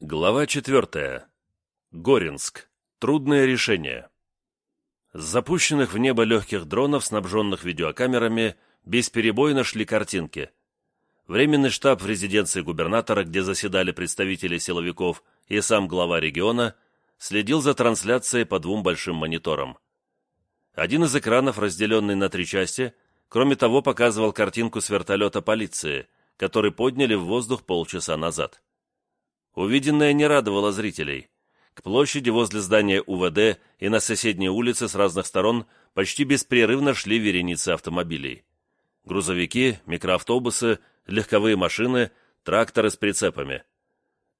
Глава четвертая. Горинск. Трудное решение. С запущенных в небо легких дронов, снабженных видеокамерами, бесперебойно шли картинки. Временный штаб в резиденции губернатора, где заседали представители силовиков и сам глава региона, следил за трансляцией по двум большим мониторам. Один из экранов, разделенный на три части, кроме того, показывал картинку с вертолета полиции, который подняли в воздух полчаса назад. Увиденное не радовало зрителей. К площади возле здания УВД и на соседней улице с разных сторон почти беспрерывно шли вереницы автомобилей. Грузовики, микроавтобусы, легковые машины, тракторы с прицепами.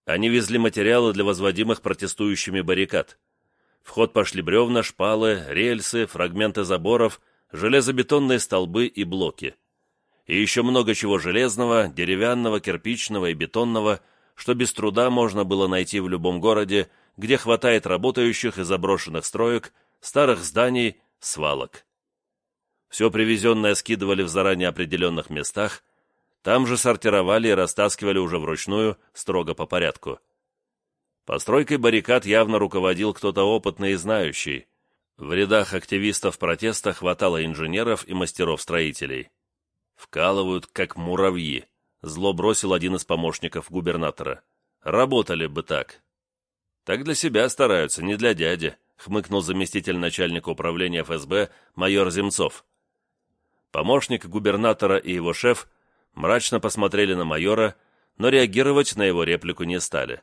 Они везли материалы для возводимых протестующими баррикад. В ход пошли бревна, шпалы, рельсы, фрагменты заборов, железобетонные столбы и блоки. И еще много чего железного, деревянного, кирпичного и бетонного – что без труда можно было найти в любом городе, где хватает работающих и заброшенных строек, старых зданий, свалок. Все привезенное скидывали в заранее определенных местах, там же сортировали и растаскивали уже вручную, строго по порядку. Постройкой баррикад явно руководил кто-то опытный и знающий. В рядах активистов протеста хватало инженеров и мастеров-строителей. Вкалывают, как муравьи. Зло бросил один из помощников губернатора. «Работали бы так». «Так для себя стараются, не для дяди», — хмыкнул заместитель начальника управления ФСБ майор Земцов. Помощник губернатора и его шеф мрачно посмотрели на майора, но реагировать на его реплику не стали.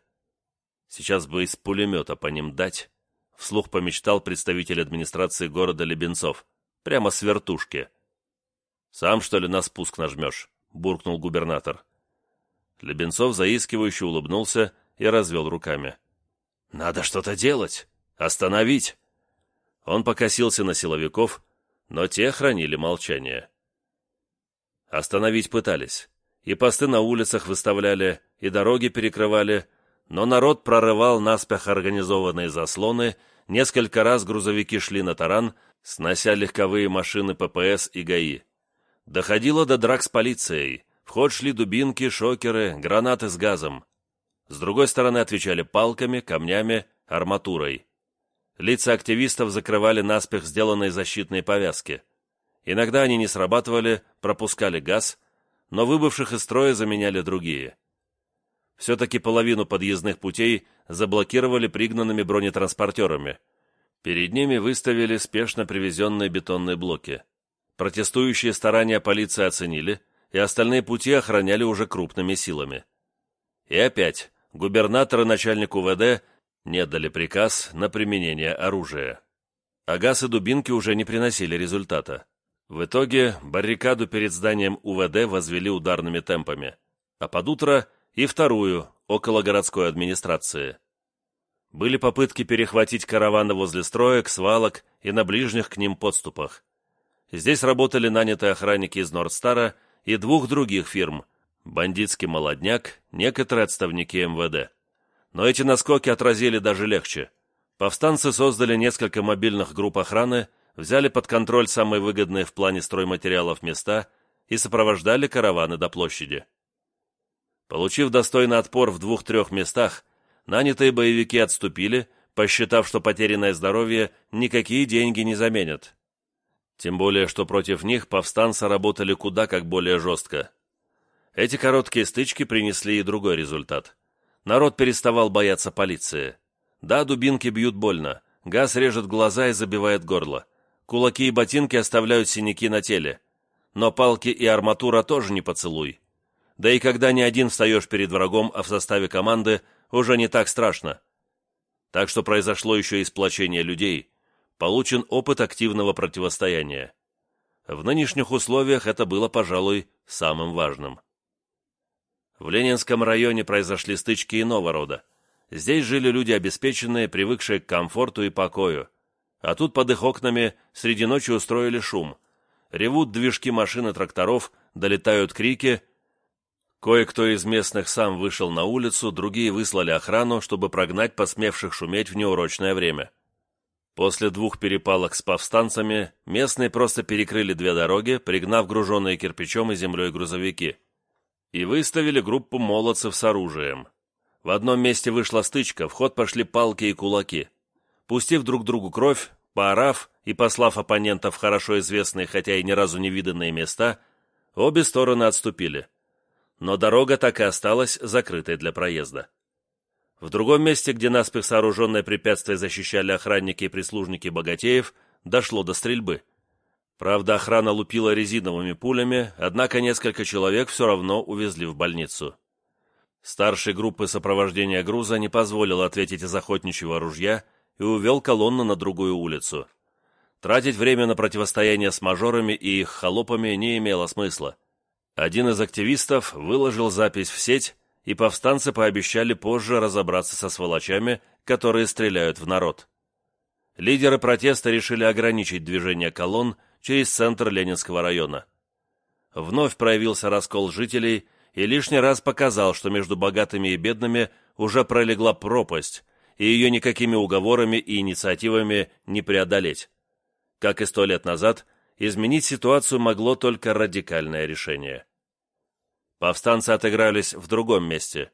«Сейчас бы из пулемета по ним дать», — вслух помечтал представитель администрации города Лебенцов. «Прямо с вертушки». «Сам, что ли, на спуск нажмешь?» Буркнул губернатор. Лебенцов заискивающе улыбнулся и развел руками. «Надо что-то делать! Остановить!» Он покосился на силовиков, но те хранили молчание. Остановить пытались. И посты на улицах выставляли, и дороги перекрывали, но народ прорывал наспех организованные заслоны, несколько раз грузовики шли на таран, снося легковые машины ППС и ГАИ. Доходило до драк с полицией. В ход шли дубинки, шокеры, гранаты с газом. С другой стороны отвечали палками, камнями, арматурой. Лица активистов закрывали наспех сделанные защитные повязки. Иногда они не срабатывали, пропускали газ, но выбывших из строя заменяли другие. Все-таки половину подъездных путей заблокировали пригнанными бронетранспортерами. Перед ними выставили спешно привезенные бетонные блоки. Протестующие старания полиции оценили, и остальные пути охраняли уже крупными силами. И опять губернатор и начальник УВД не дали приказ на применение оружия. А газ и дубинки уже не приносили результата. В итоге баррикаду перед зданием УВД возвели ударными темпами, а под утро и вторую, около городской администрации. Были попытки перехватить караваны возле строек, свалок и на ближних к ним подступах. Здесь работали нанятые охранники из Нордстара и двух других фирм – бандитский молодняк, некоторые отставники МВД. Но эти наскоки отразили даже легче. Повстанцы создали несколько мобильных групп охраны, взяли под контроль самые выгодные в плане стройматериалов места и сопровождали караваны до площади. Получив достойный отпор в двух-трех местах, нанятые боевики отступили, посчитав, что потерянное здоровье никакие деньги не заменят. Тем более, что против них повстанцы работали куда как более жестко. Эти короткие стычки принесли и другой результат. Народ переставал бояться полиции. Да, дубинки бьют больно, газ режет глаза и забивает горло. Кулаки и ботинки оставляют синяки на теле. Но палки и арматура тоже не поцелуй. Да и когда не один встаешь перед врагом, а в составе команды, уже не так страшно. Так что произошло еще и сплочение людей – получен опыт активного противостояния. В нынешних условиях это было, пожалуй, самым важным. В Ленинском районе произошли стычки иного рода. Здесь жили люди обеспеченные, привыкшие к комфорту и покою. А тут под их окнами среди ночи устроили шум. Ревут движки машин и тракторов, долетают крики. Кое-кто из местных сам вышел на улицу, другие выслали охрану, чтобы прогнать посмевших шуметь в неурочное время. После двух перепалок с повстанцами местные просто перекрыли две дороги, пригнав груженные кирпичом и землей грузовики, и выставили группу молодцев с оружием. В одном месте вышла стычка, в ход пошли палки и кулаки. Пустив друг другу кровь, поорав и послав оппонентов в хорошо известные, хотя и ни разу не виданные места, обе стороны отступили. Но дорога так и осталась закрытой для проезда. В другом месте, где наспех сооруженное препятствие защищали охранники и прислужники богатеев, дошло до стрельбы. Правда, охрана лупила резиновыми пулями, однако несколько человек все равно увезли в больницу. Старший группы сопровождения груза не позволил ответить из охотничьего ружья и увел колонну на другую улицу. Тратить время на противостояние с мажорами и их холопами не имело смысла. Один из активистов выложил запись в сеть, и повстанцы пообещали позже разобраться со сволочами, которые стреляют в народ. Лидеры протеста решили ограничить движение колонн через центр Ленинского района. Вновь проявился раскол жителей и лишний раз показал, что между богатыми и бедными уже пролегла пропасть, и ее никакими уговорами и инициативами не преодолеть. Как и сто лет назад, изменить ситуацию могло только радикальное решение. Повстанцы отыгрались в другом месте.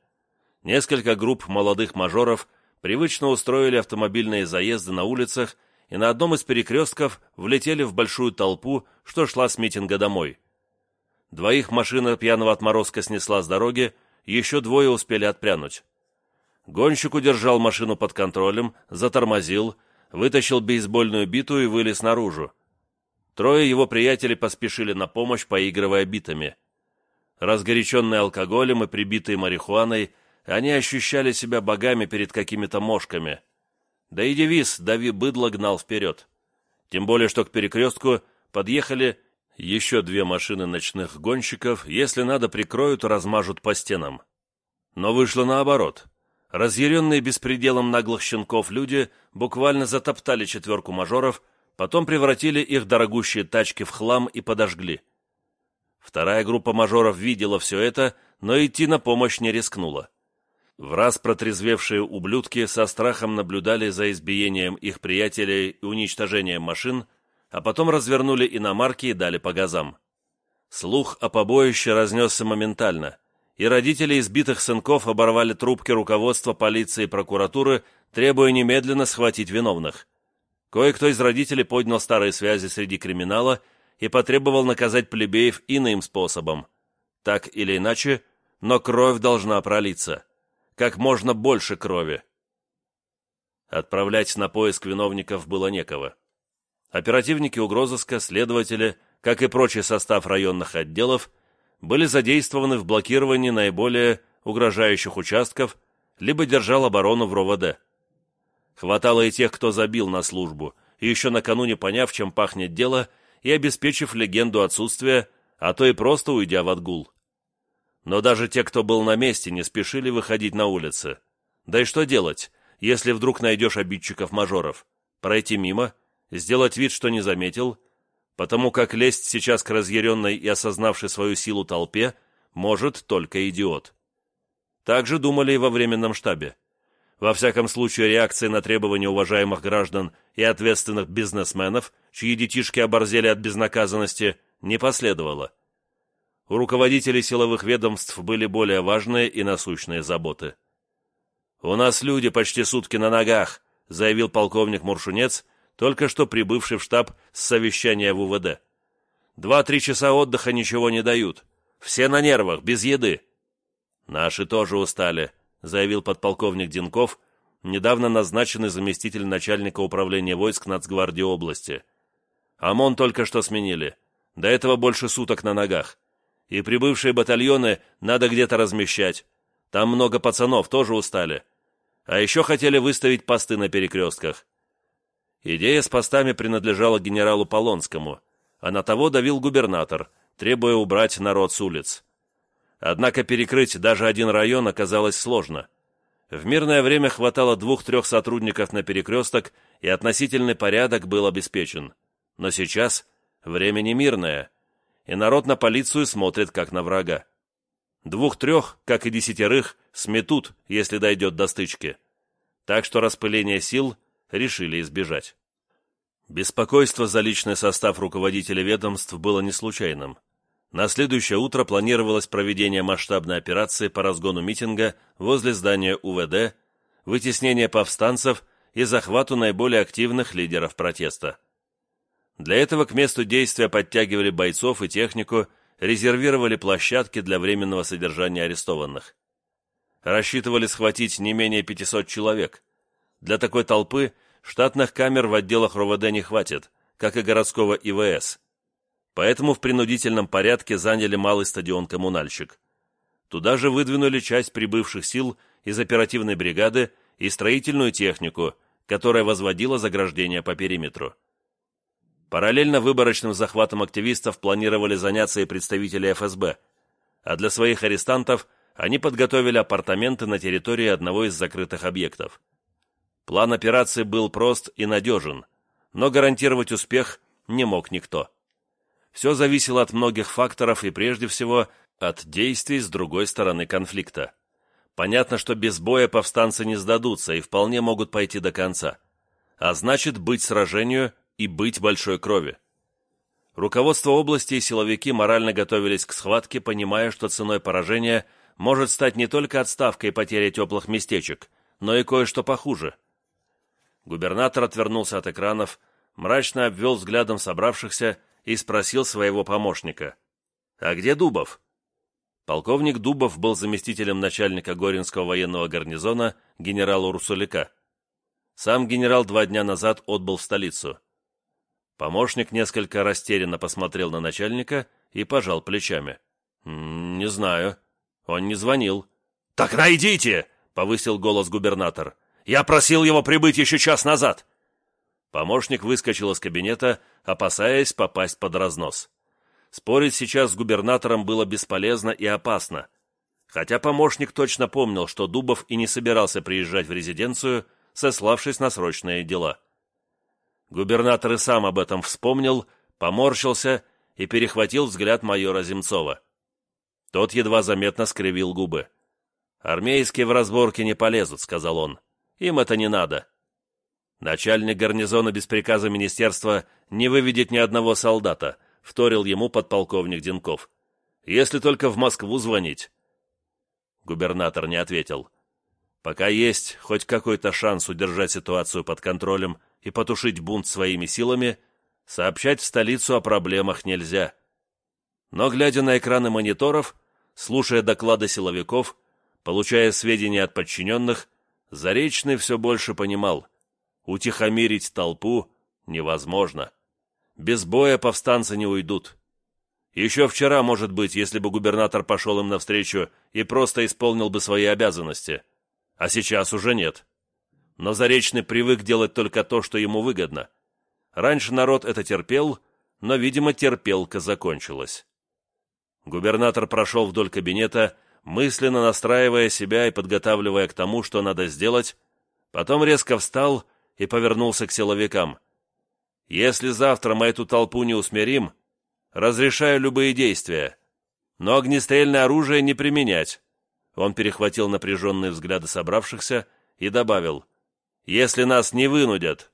Несколько групп молодых мажоров привычно устроили автомобильные заезды на улицах и на одном из перекрестков влетели в большую толпу, что шла с митинга домой. Двоих машина пьяного отморозка снесла с дороги, еще двое успели отпрянуть. Гонщик удержал машину под контролем, затормозил, вытащил бейсбольную биту и вылез наружу. Трое его приятелей поспешили на помощь, поигрывая битами. Разгоряченные алкоголем и прибитые марихуаной, они ощущали себя богами перед какими-то мошками. Да и девиз «Дави быдло» гнал вперед. Тем более, что к перекрестку подъехали еще две машины ночных гонщиков, если надо, прикроют, размажут по стенам. Но вышло наоборот. Разъяренные беспределом наглых щенков люди буквально затоптали четверку мажоров, потом превратили их дорогущие тачки в хлам и подожгли. Вторая группа мажоров видела все это, но идти на помощь не рискнула. В раз протрезвевшие ублюдки со страхом наблюдали за избиением их приятелей и уничтожением машин, а потом развернули иномарки и дали по газам. Слух о побоище разнесся моментально, и родители избитых сынков оборвали трубки руководства полиции и прокуратуры, требуя немедленно схватить виновных. Кое-кто из родителей поднял старые связи среди криминала и потребовал наказать плебеев иным способом. Так или иначе, но кровь должна пролиться. Как можно больше крови. Отправлять на поиск виновников было некого. Оперативники угрозыска, следователи, как и прочий состав районных отделов, были задействованы в блокировании наиболее угрожающих участков, либо держал оборону в РОВД. Хватало и тех, кто забил на службу, и еще накануне поняв, чем пахнет дело, и обеспечив легенду отсутствия, а то и просто уйдя в отгул. Но даже те, кто был на месте, не спешили выходить на улицы. Да и что делать, если вдруг найдешь обидчиков-мажоров? Пройти мимо, сделать вид, что не заметил, потому как лезть сейчас к разъяренной и осознавшей свою силу толпе может только идиот. Так же думали и во временном штабе. Во всяком случае, реакции на требования уважаемых граждан и ответственных бизнесменов, чьи детишки оборзели от безнаказанности, не последовало. У руководителей силовых ведомств были более важные и насущные заботы. «У нас люди почти сутки на ногах», заявил полковник Муршунец, только что прибывший в штаб с совещания в УВД. «Два-три часа отдыха ничего не дают. Все на нервах, без еды». «Наши тоже устали», заявил подполковник Динков, недавно назначенный заместитель начальника управления войск Нацгвардии области. ОМОН только что сменили. До этого больше суток на ногах. И прибывшие батальоны надо где-то размещать. Там много пацанов, тоже устали. А еще хотели выставить посты на перекрестках. Идея с постами принадлежала генералу Полонскому, а на того давил губернатор, требуя убрать народ с улиц. Однако перекрыть даже один район оказалось сложно. В мирное время хватало двух-трех сотрудников на перекресток, и относительный порядок был обеспечен. Но сейчас время не мирное, и народ на полицию смотрит как на врага. Двух-трех, как и десятерых, сметут, если дойдет до стычки. Так что распыление сил решили избежать. Беспокойство за личный состав руководителя ведомств было не случайным. На следующее утро планировалось проведение масштабной операции по разгону митинга возле здания УВД, вытеснение повстанцев и захвату наиболее активных лидеров протеста. Для этого к месту действия подтягивали бойцов и технику, резервировали площадки для временного содержания арестованных. Рассчитывали схватить не менее 500 человек. Для такой толпы штатных камер в отделах РОВД не хватит, как и городского ИВС. Поэтому в принудительном порядке заняли малый стадион «Коммунальщик». Туда же выдвинули часть прибывших сил из оперативной бригады и строительную технику, которая возводила заграждения по периметру. Параллельно выборочным захватом активистов планировали заняться и представители ФСБ, а для своих арестантов они подготовили апартаменты на территории одного из закрытых объектов. План операции был прост и надежен, но гарантировать успех не мог никто. Все зависело от многих факторов и прежде всего от действий с другой стороны конфликта. Понятно, что без боя повстанцы не сдадутся и вполне могут пойти до конца. А значит, быть сражению и быть большой крови. Руководство области и силовики морально готовились к схватке, понимая, что ценой поражения может стать не только отставка и потеря теплых местечек, но и кое-что похуже. Губернатор отвернулся от экранов, мрачно обвел взглядом собравшихся и спросил своего помощника. «А где Дубов?» Полковник Дубов был заместителем начальника Горинского военного гарнизона генерала Урсулика. Сам генерал два дня назад отбыл в столицу. Помощник несколько растерянно посмотрел на начальника и пожал плечами. «Не знаю. Он не звонил». «Так найдите!» — повысил голос губернатор. «Я просил его прибыть еще час назад!» Помощник выскочил из кабинета, опасаясь попасть под разнос. Спорить сейчас с губернатором было бесполезно и опасно. Хотя помощник точно помнил, что Дубов и не собирался приезжать в резиденцию, сославшись на срочные дела. Губернатор и сам об этом вспомнил, поморщился и перехватил взгляд майора Земцова. Тот едва заметно скривил губы. «Армейские в разборке не полезут», — сказал он. «Им это не надо. Начальник гарнизона без приказа министерства не выведет ни одного солдата, вторил ему подполковник Денков. Если только в Москву звонить. Губернатор не ответил. Пока есть хоть какой-то шанс удержать ситуацию под контролем и потушить бунт своими силами, сообщать в столицу о проблемах нельзя. Но, глядя на экраны мониторов, слушая доклады силовиков, получая сведения от подчиненных, Заречный все больше понимал. Утихомирить толпу невозможно. Без боя повстанцы не уйдут. Еще вчера, может быть, если бы губернатор пошел им навстречу и просто исполнил бы свои обязанности. А сейчас уже нет. Но Заречный привык делать только то, что ему выгодно. Раньше народ это терпел, но, видимо, терпелка закончилась. Губернатор прошел вдоль кабинета, мысленно настраивая себя и подготавливая к тому, что надо сделать, потом резко встал и повернулся к силовикам. «Если завтра мы эту толпу не усмирим, разрешаю любые действия, но огнестрельное оружие не применять». Он перехватил напряженные взгляды собравшихся и добавил, «Если нас не вынудят,